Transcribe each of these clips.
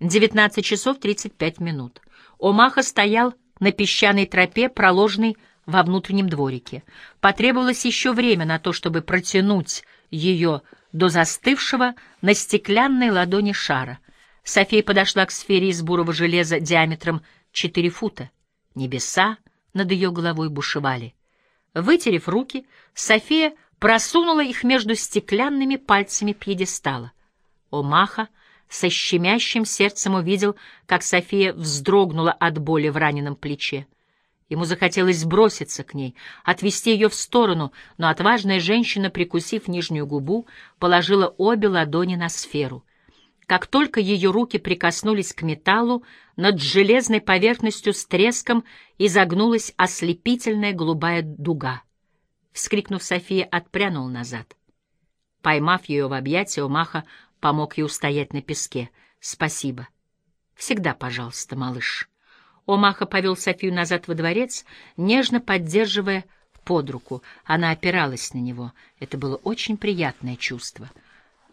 19 часов 35 минут. Омаха стоял на песчаной тропе, проложенной во внутреннем дворике. Потребовалось еще время на то, чтобы протянуть ее до застывшего на стеклянной ладони шара. София подошла к сфере из бурого железа диаметром 4 фута. Небеса над ее головой бушевали. Вытерев руки, София просунула их между стеклянными пальцами пьедестала. Омаха со щемящим сердцем увидел, как София вздрогнула от боли в раненом плече. Ему захотелось броситься к ней, отвести ее в сторону, но отважная женщина, прикусив нижнюю губу, положила обе ладони на сферу. Как только ее руки прикоснулись к металлу, над железной поверхностью с треском изогнулась ослепительная голубая дуга. Вскрикнув, София отпрянула назад. Поймав ее в объятия, Умаха помог ей устоять на песке. «Спасибо. Всегда пожалуйста, малыш». Омаха повел Софию назад во дворец, нежно поддерживая под руку. Она опиралась на него. Это было очень приятное чувство.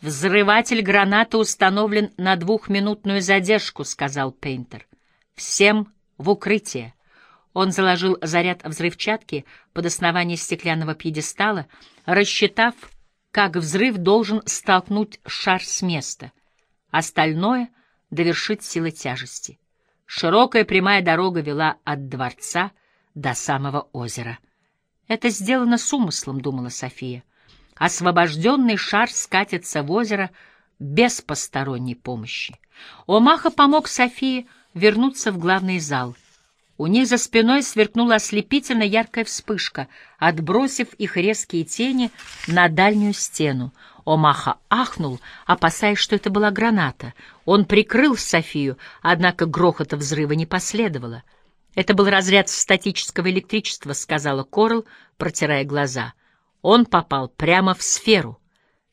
«Взрыватель гранаты установлен на двухминутную задержку», — сказал Пейнтер. «Всем в укрытие». Он заложил заряд взрывчатки под основание стеклянного пьедестала, рассчитав, как взрыв должен столкнуть шар с места. Остальное довершит сила тяжести. Широкая прямая дорога вела от дворца до самого озера. «Это сделано с умыслом», — думала София. «Освобожденный шар скатится в озеро без посторонней помощи». Омаха помог Софии вернуться в главный зал. У них за спиной сверкнула ослепительно яркая вспышка, отбросив их резкие тени на дальнюю стену. Омаха ахнул, опасаясь, что это была граната. Он прикрыл Софию, однако грохота взрыва не последовало. «Это был разряд статического электричества», — сказала Корл, протирая глаза. Он попал прямо в сферу.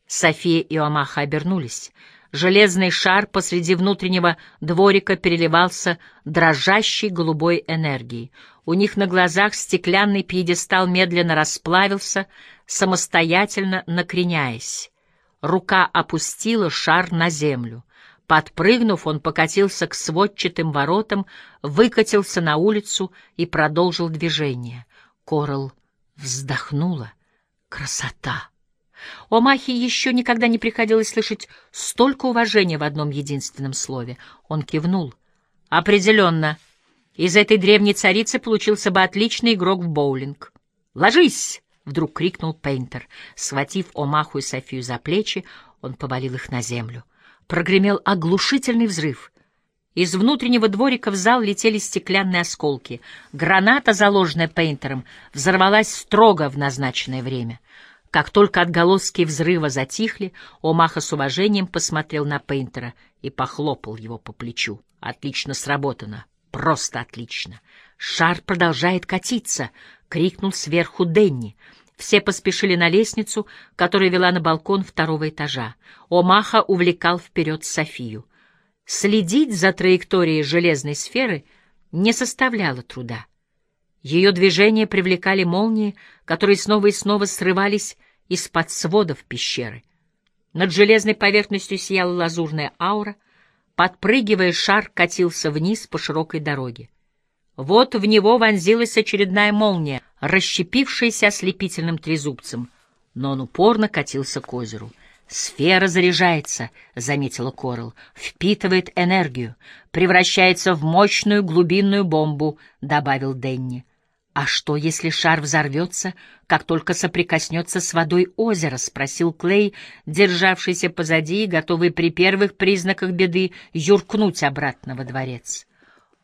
София и Омаха обернулись. Железный шар посреди внутреннего дворика переливался дрожащей голубой энергией. У них на глазах стеклянный пьедестал медленно расплавился, самостоятельно накреняясь. Рука опустила шар на землю. Подпрыгнув, он покатился к сводчатым воротам, выкатился на улицу и продолжил движение. Корал вздохнула. Красота! О Махе еще никогда не приходилось слышать столько уважения в одном единственном слове. Он кивнул. Определенно, из этой древней царицы получился бы отличный игрок в боулинг. «Ложись!» — вдруг крикнул Пейнтер. Схватив Омаху и Софию за плечи, он повалил их на землю. Прогремел оглушительный взрыв. Из внутреннего дворика в зал летели стеклянные осколки. Граната, заложенная Пейнтером, взорвалась строго в назначенное время. Как только отголоски взрыва затихли, Омаха с уважением посмотрел на Пейнтера и похлопал его по плечу. «Отлично сработано. Просто отлично. Шар продолжает катиться!» — крикнул сверху Денни. Все поспешили на лестницу, которая вела на балкон второго этажа. Омаха увлекал вперед Софию. Следить за траекторией железной сферы не составляло труда. Ее движения привлекали молнии, которые снова и снова срывались из-под сводов пещеры. Над железной поверхностью сияла лазурная аура, подпрыгивая, шар катился вниз по широкой дороге. Вот в него вонзилась очередная молния, расщепившаяся ослепительным трезубцем, но он упорно катился к озеру. «Сфера заряжается», — заметила Корл, — «впитывает энергию, превращается в мощную глубинную бомбу», — добавил Денни. «А что, если шар взорвется, как только соприкоснется с водой озера?» — спросил Клей, державшийся позади и готовый при первых признаках беды юркнуть обратно во дворец.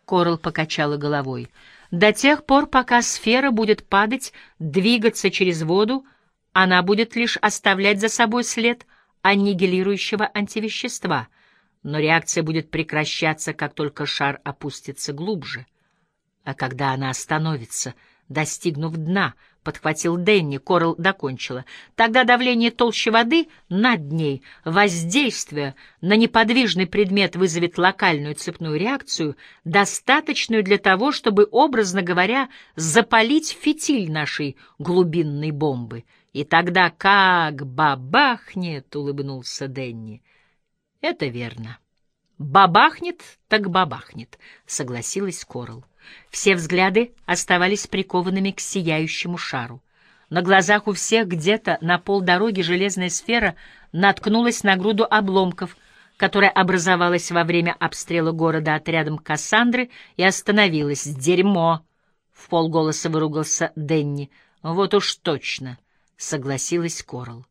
Корл покачала головой. «До тех пор, пока сфера будет падать, двигаться через воду, она будет лишь оставлять за собой след аннигилирующего антивещества, но реакция будет прекращаться, как только шар опустится глубже». А когда она остановится, достигнув дна, подхватил Дэнни, Корл докончила. Тогда давление толщи воды над ней, воздействуя на неподвижный предмет, вызовет локальную цепную реакцию, достаточную для того, чтобы, образно говоря, запалить фитиль нашей глубинной бомбы. И тогда как бабахнет, — улыбнулся Дэнни. — Это верно. «Бабахнет, так бабахнет», — согласилась Корал. Все взгляды оставались прикованными к сияющему шару. На глазах у всех где-то на полдороги железная сфера наткнулась на груду обломков, которая образовалась во время обстрела города отрядом Кассандры и остановилась. «Дерьмо!» — в полголоса выругался Денни. «Вот уж точно!» — согласилась Корал.